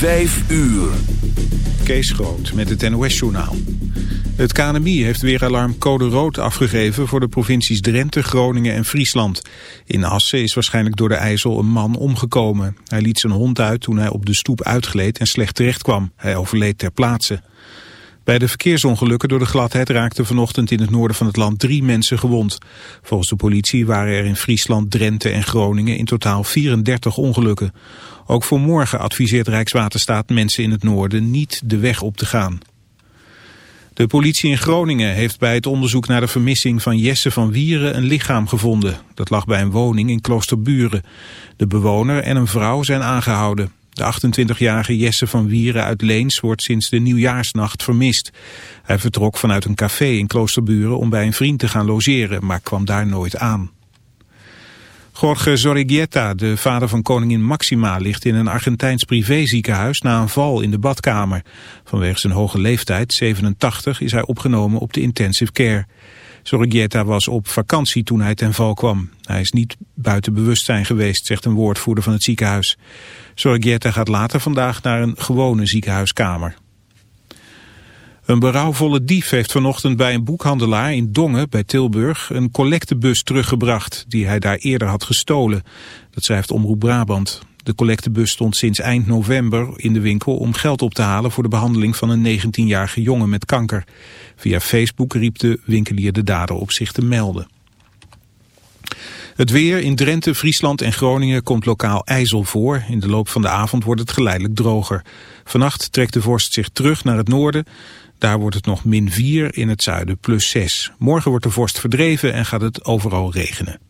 Vijf uur. Kees Groot met het NOS-journaal. Het KNMI heeft weer alarm code rood afgegeven voor de provincies Drenthe, Groningen en Friesland. In Assen is waarschijnlijk door de IJssel een man omgekomen. Hij liet zijn hond uit toen hij op de stoep uitgleed en slecht terecht kwam. Hij overleed ter plaatse. Bij de verkeersongelukken door de gladheid raakten vanochtend in het noorden van het land drie mensen gewond. Volgens de politie waren er in Friesland, Drenthe en Groningen in totaal 34 ongelukken. Ook voor morgen adviseert Rijkswaterstaat mensen in het noorden niet de weg op te gaan. De politie in Groningen heeft bij het onderzoek naar de vermissing van Jesse van Wieren een lichaam gevonden. Dat lag bij een woning in Kloosterburen. De bewoner en een vrouw zijn aangehouden. De 28-jarige Jesse van Wieren uit Leens wordt sinds de nieuwjaarsnacht vermist. Hij vertrok vanuit een café in Kloosterburen om bij een vriend te gaan logeren, maar kwam daar nooit aan. Jorge Zorrigueta, de vader van koningin Maxima, ligt in een Argentijns privéziekenhuis na een val in de badkamer. Vanwege zijn hoge leeftijd, 87, is hij opgenomen op de intensive care. Zorrigueta was op vakantie toen hij ten val kwam. Hij is niet buiten bewustzijn geweest, zegt een woordvoerder van het ziekenhuis. Zorrigueta gaat later vandaag naar een gewone ziekenhuiskamer. Een berouwvolle dief heeft vanochtend bij een boekhandelaar in Dongen bij Tilburg een collectebus teruggebracht die hij daar eerder had gestolen. Dat schrijft Omroep Brabant. De collectebus stond sinds eind november in de winkel om geld op te halen voor de behandeling van een 19-jarige jongen met kanker. Via Facebook riep de winkelier de dader op zich te melden. Het weer in Drenthe, Friesland en Groningen komt lokaal ijzel voor. In de loop van de avond wordt het geleidelijk droger. Vannacht trekt de vorst zich terug naar het noorden. Daar wordt het nog min 4, in het zuiden plus 6. Morgen wordt de vorst verdreven en gaat het overal regenen.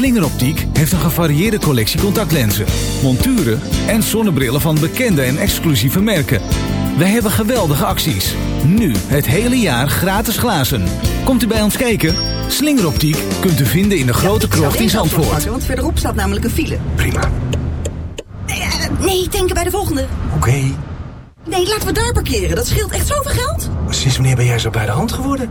Slingeroptiek heeft een gevarieerde collectie contactlenzen, monturen en zonnebrillen van bekende en exclusieve merken. Wij hebben geweldige acties. Nu het hele jaar gratis glazen. Komt u bij ons kijken? Slingeroptiek kunt u vinden in de grote krocht in Zandvoort. Want verderop staat namelijk een file. Prima. Nee, nee denken bij de volgende. Oké. Nee, laten we daar parkeren. Dat scheelt echt zoveel geld. Sinds wanneer ben jij zo bij de hand geworden?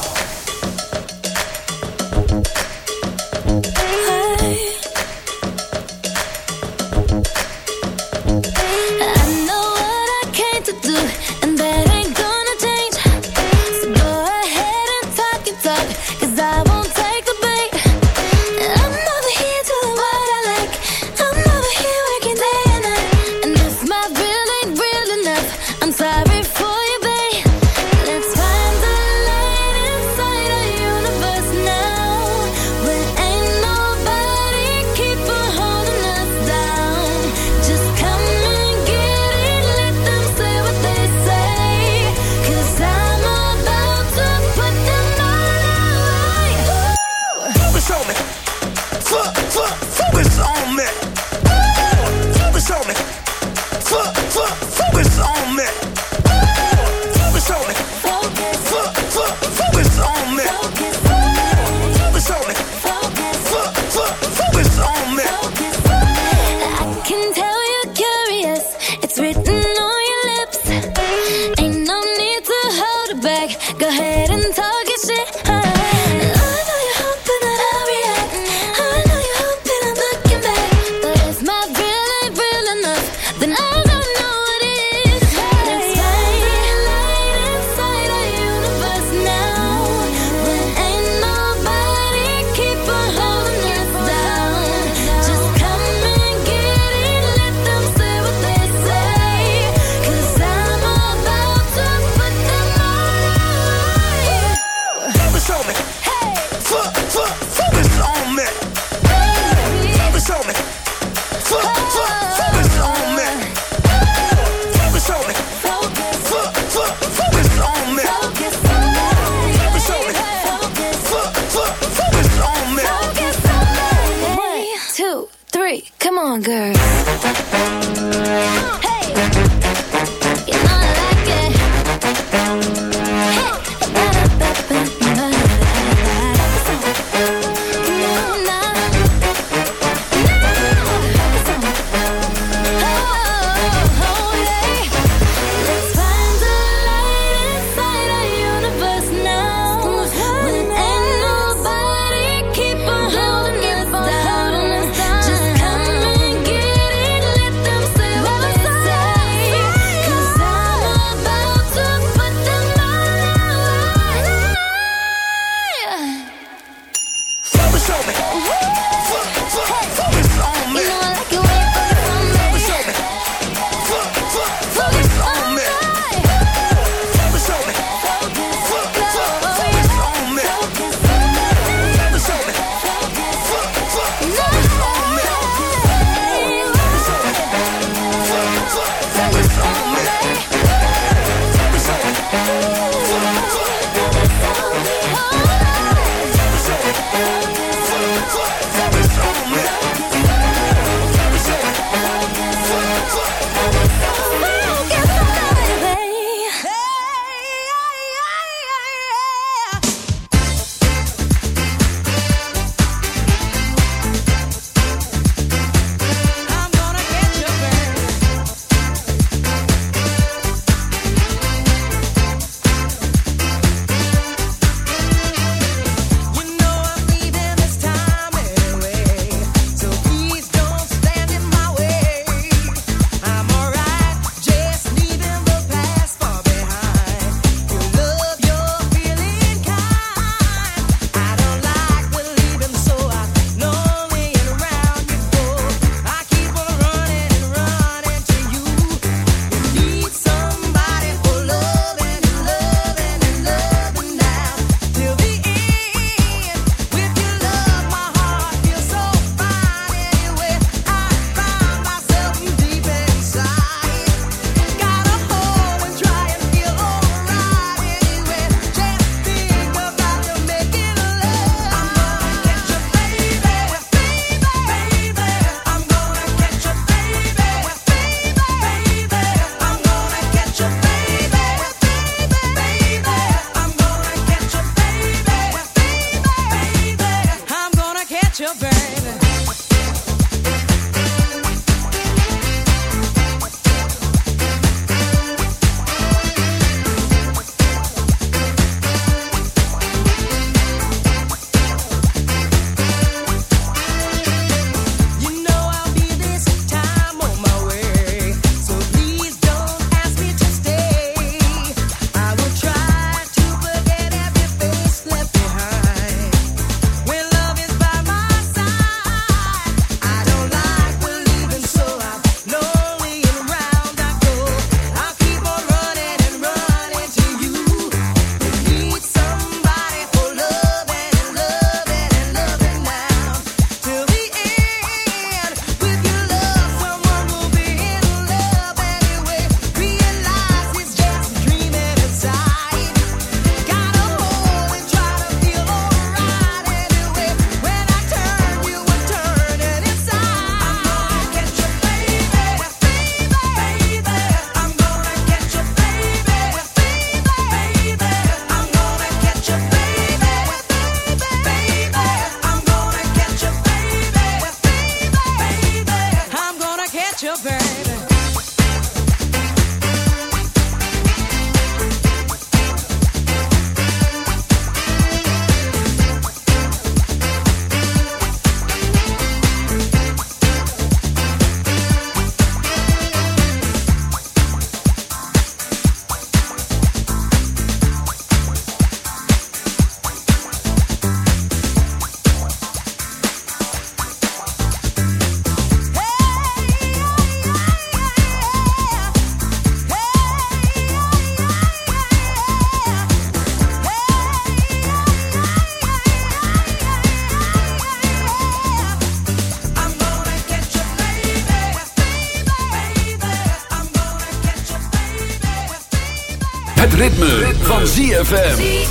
ZFM.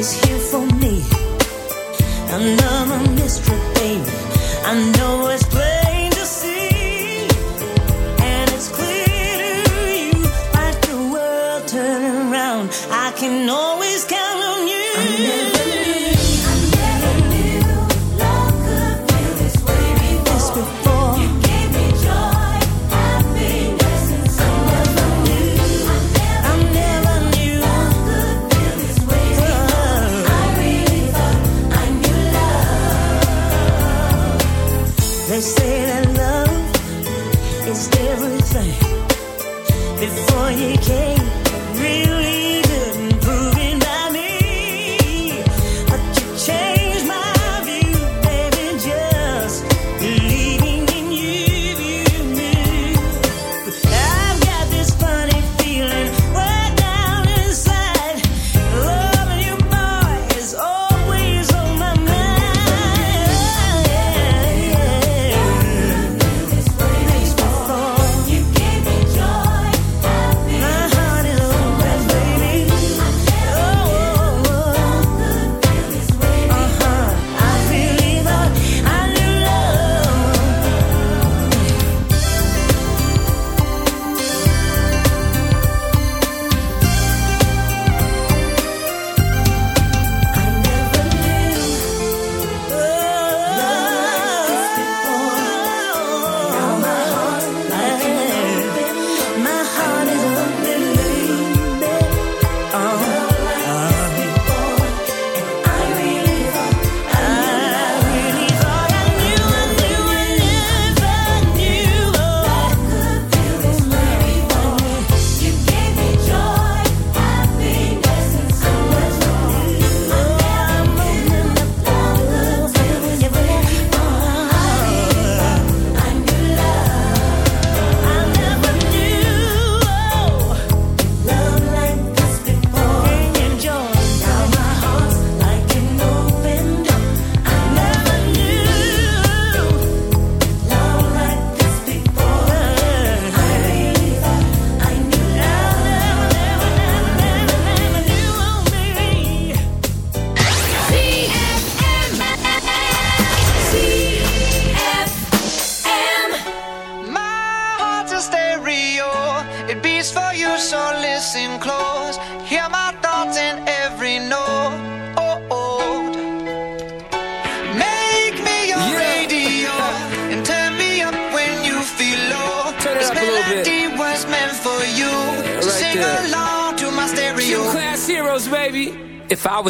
is here for me. Another mystery, baby. I know it's plain to see, and it's clear to you, the world around. I can always.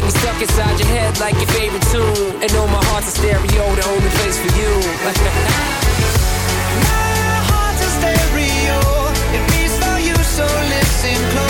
Keep me stuck inside your head like your favorite tune. And know my heart's a stereo, the only place for you. my heart's a stereo. It beats for you, so listen close.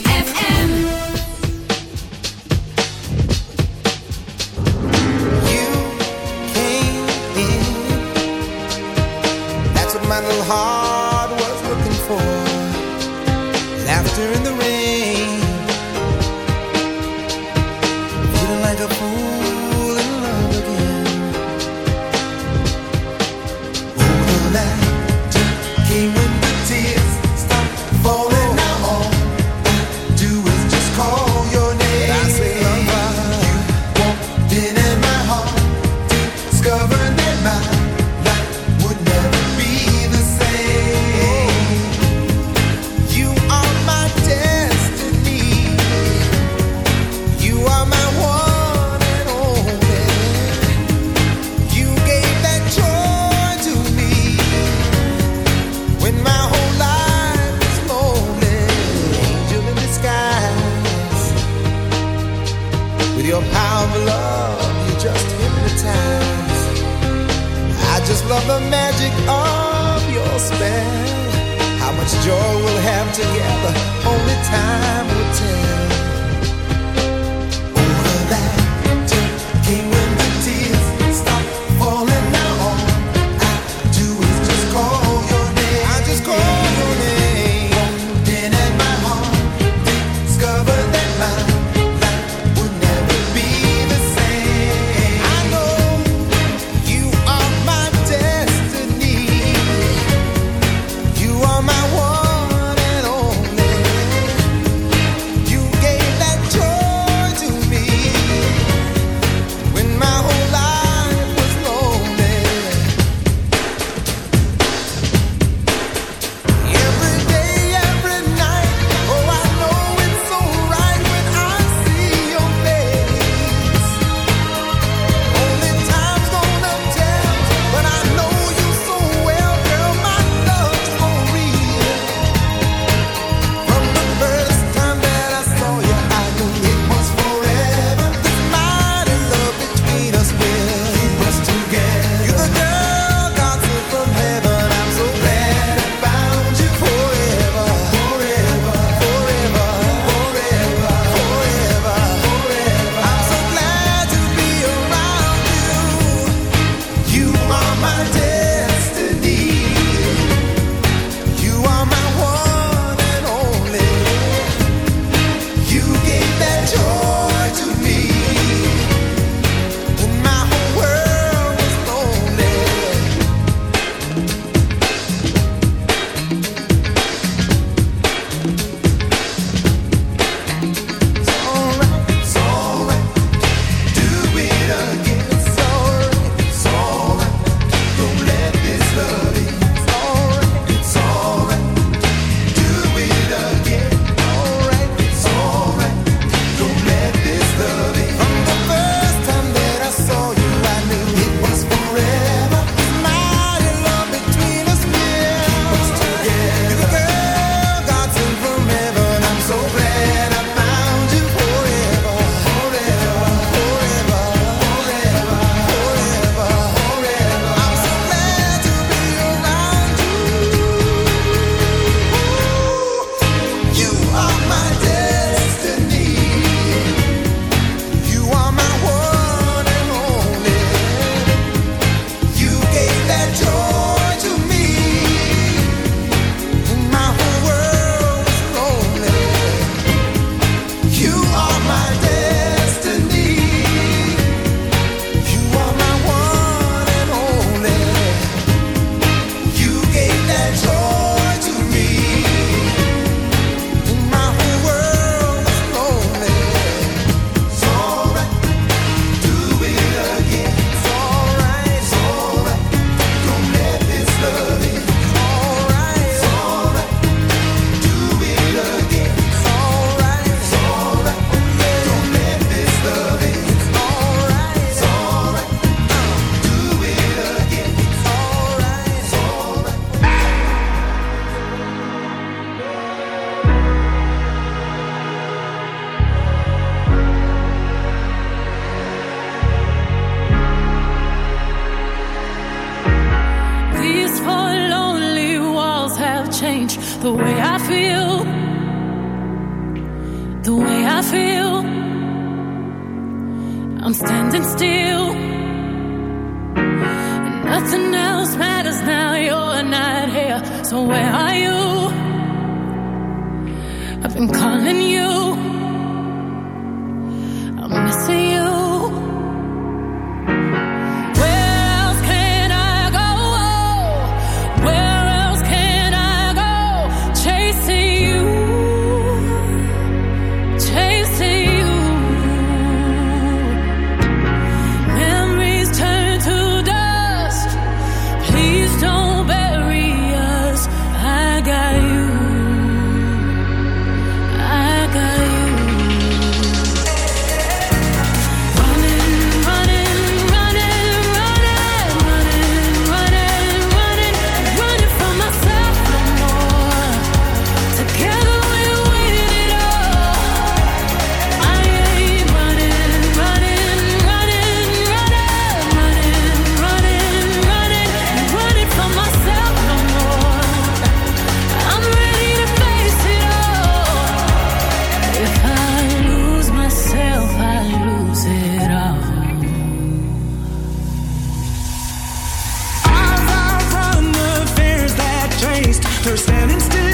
They're standing still.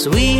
sweet.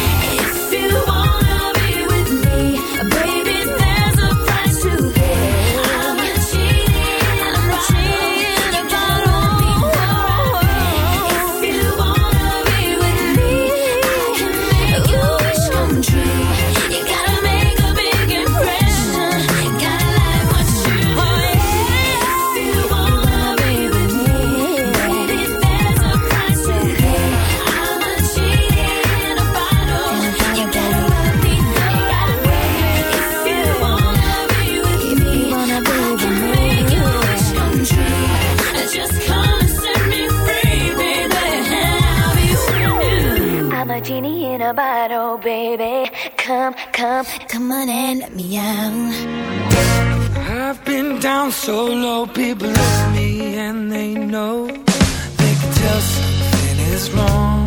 that, oh baby. Come, come, come on and let me out. I've been down so low, people look at me and they know. They can tell something is wrong,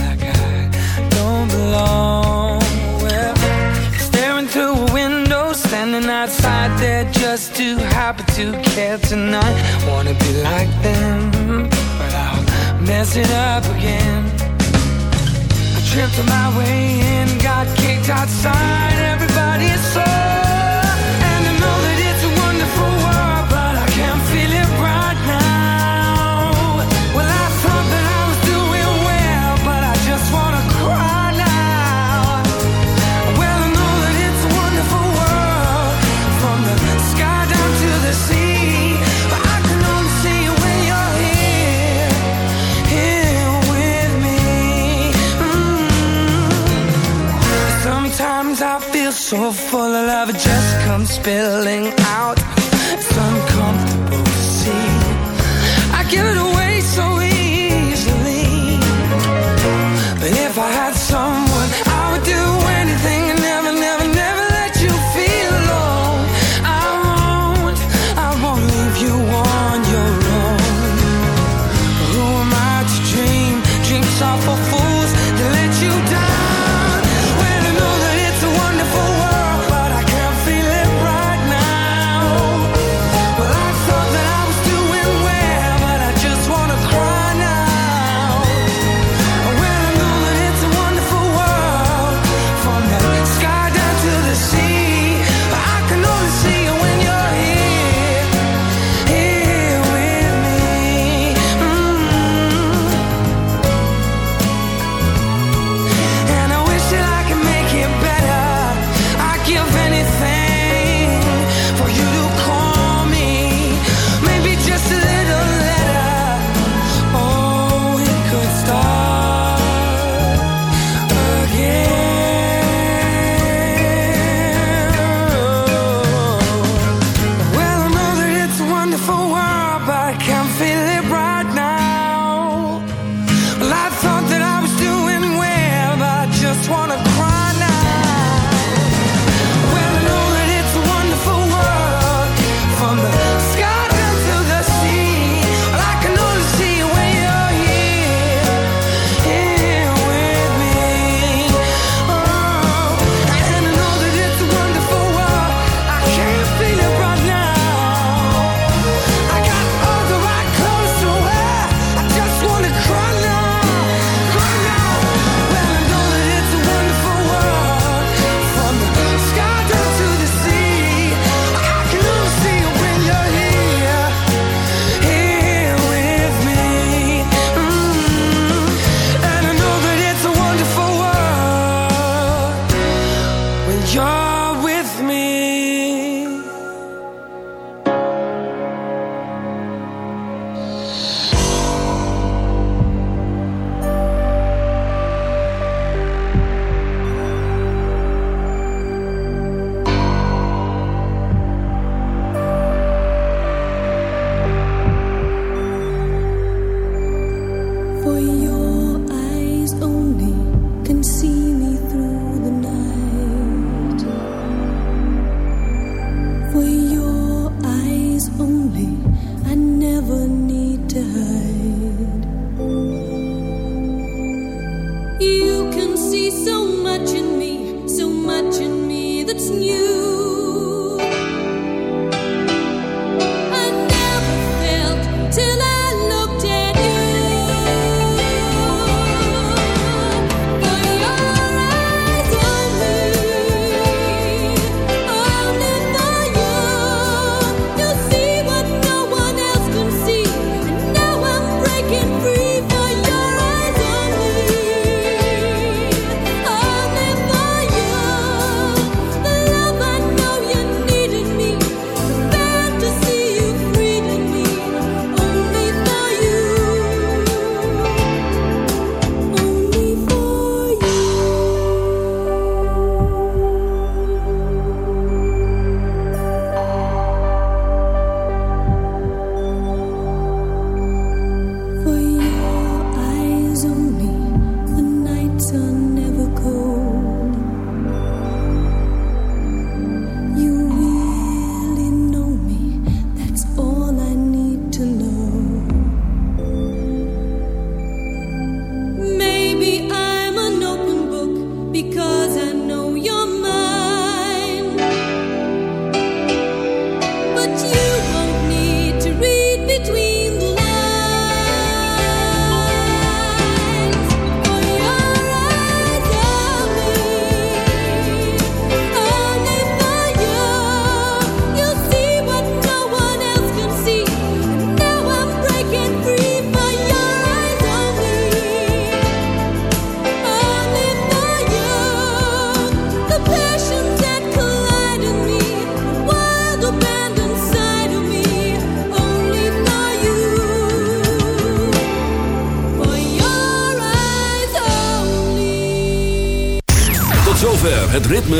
like I don't belong. Well, staring through a window, standing outside, they're just too happy to care tonight. Wanna be like them, but I'll mess it up again tripped my way in, got kicked outside, everybody's so full of lava just comes spilling